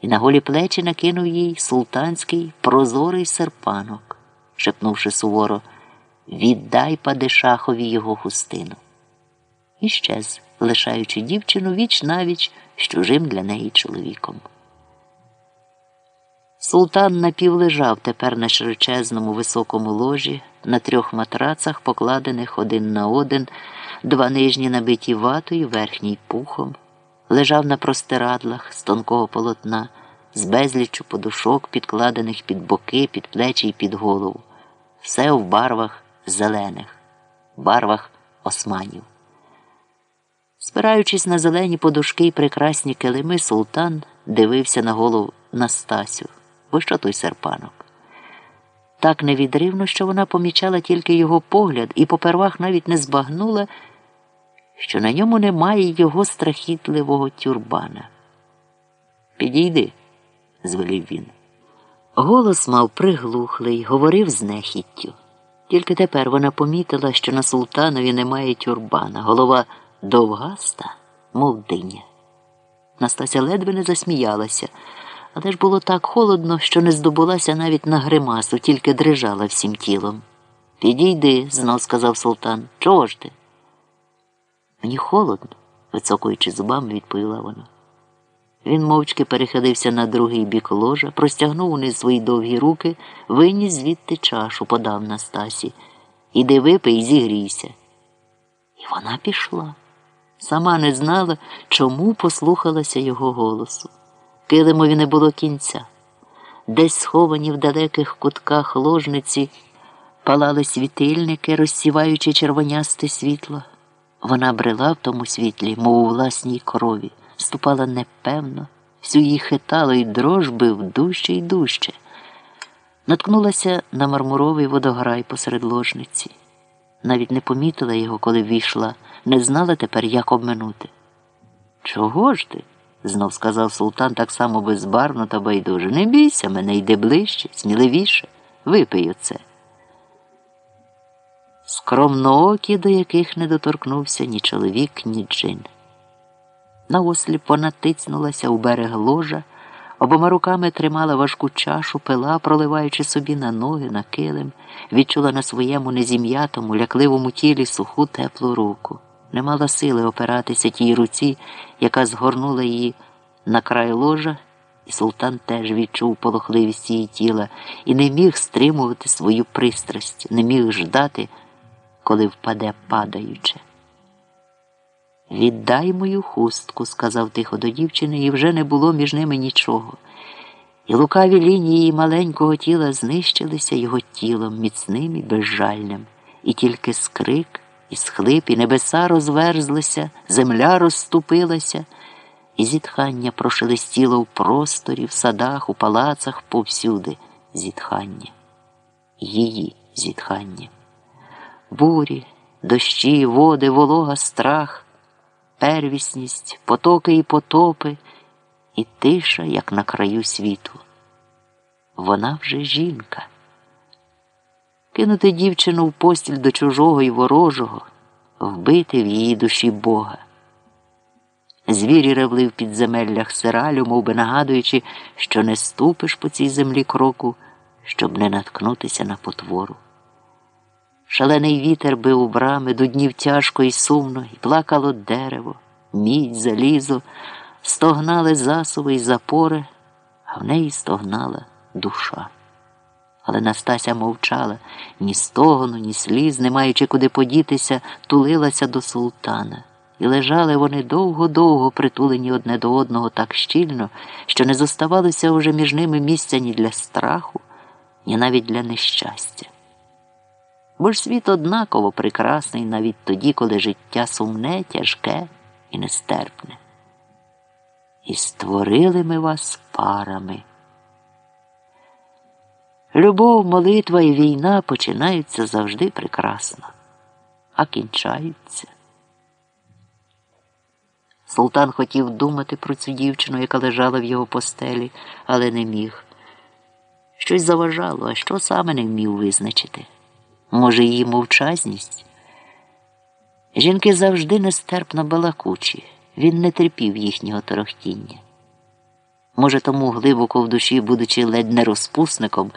і на голі плечі накинув їй султанський прозорий серпанок, шепнувши суворо Віддай падишахові його хустину. І щез, лишаючи дівчину віч навіч з чужим для неї чоловіком. Султан напівлежав тепер на широчезному високому ложі, на трьох матрацах, покладених один на один, два нижні набиті ватою, верхній пухом, лежав на простирадлах з тонкого полотна, з безліччю подушок, підкладених під боки, під плечі і під голову, все в барвах зелених, барвах османів. Спираючись на зелені подушки і прекрасні килими, султан дивився на голову Настасю. Бо що той серпанок? Так невідривно, що вона помічала тільки його погляд і попервах навіть не збагнула, що на ньому немає його страхітливого тюрбана. Підійди, звелів він. Голос мав приглухлий, говорив з нехіттю. Тільки тепер вона помітила, що на султанові немає тюрбана, голова довгаста, мов диня. Настася ледве не засміялася, але ж було так холодно, що не здобулася навіть на гримасу, тільки дрижала всім тілом. Підійди, знов сказав султан. Чого ж ти? Мені холодно, вицокуючи зубами, відповіла вона. Він мовчки перехилився на другий бік ложа, простягнув униз свої довгі руки, виніс звідти чашу, подав Настасі. Іди випий і зігрійся. І вона пішла. Сама не знала, чому послухалася його голосу. Килимові не було кінця. Десь сховані в далеких кутках ложниці палали світильники, розсіваючи червонясте світло. Вона брела в тому світлі, мов у власній крові, ступала непевно, всю її хитало і дрож бив дужче й дужче. Наткнулася на мармуровий водограй посеред ложниці. Навіть не помітила його, коли війшла, не знала тепер, як обминути. Чого ж ти? знов сказав султан так само безбарвно та байдуже. Не бійся мене, йди ближче, сміливіше, випий оце. Скромноокі, до яких не доторкнувся ні чоловік, ні джин. Наосліп вона тицнулася у берег ложа, обома руками тримала важку чашу, пила, проливаючи собі на ноги, на килим, відчула на своєму незім'ятому, лякливому тілі суху теплу руку не мала сили опиратися тій руці, яка згорнула її на край ложа, і султан теж відчув полохливість її тіла і не міг стримувати свою пристрасть, не міг ждати, коли впаде падаюче. Віддай мою хустку, сказав тихо до дівчини, і вже не було між ними нічого. І лукаві лінії маленького тіла знищилися його тілом міцним і безжальним, і тільки скрик і схлип, і небеса розверзлися, земля розступилася, і зітхання прошелестіло в просторі, в садах, у палацах повсюди зітхання, її зітхання. Бурі, дощі, води, волога, страх, первісність, потоки і потопи, і тиша, як на краю світу. Вона вже жінка кинути дівчину в постіль до чужого і ворожого, вбити в її душі Бога. Звірі ревли в підземеллях сиралю, мов би нагадуючи, що не ступиш по цій землі кроку, щоб не наткнутися на потвору. Шалений вітер бив у брами, дуднів тяжко і сумно, і плакало дерево, мідь, залізо, стогнали засуви й запори, а в неї стогнала душа. Але Настася мовчала ні стогону, ні сліз, не маючи куди подітися, тулилася до султана. І лежали вони довго-довго притулені одне до одного так щільно, що не зоставалося уже між ними місця ні для страху, ні навіть для нещастя. Бо ж світ однаково прекрасний навіть тоді, коли життя сумне, тяжке і нестерпне. І створили ми вас парами. Любов, молитва і війна починаються завжди прекрасно, а кінчаються. Султан хотів думати про цю дівчину, яка лежала в його постелі, але не міг. Щось заважало, а що саме не вмів визначити? Може, її мовчазність? Жінки завжди нестерпно балакучі, він не терпів їхнього торохтіння. Може, тому глибоко в душі, будучи ледь не розпусником,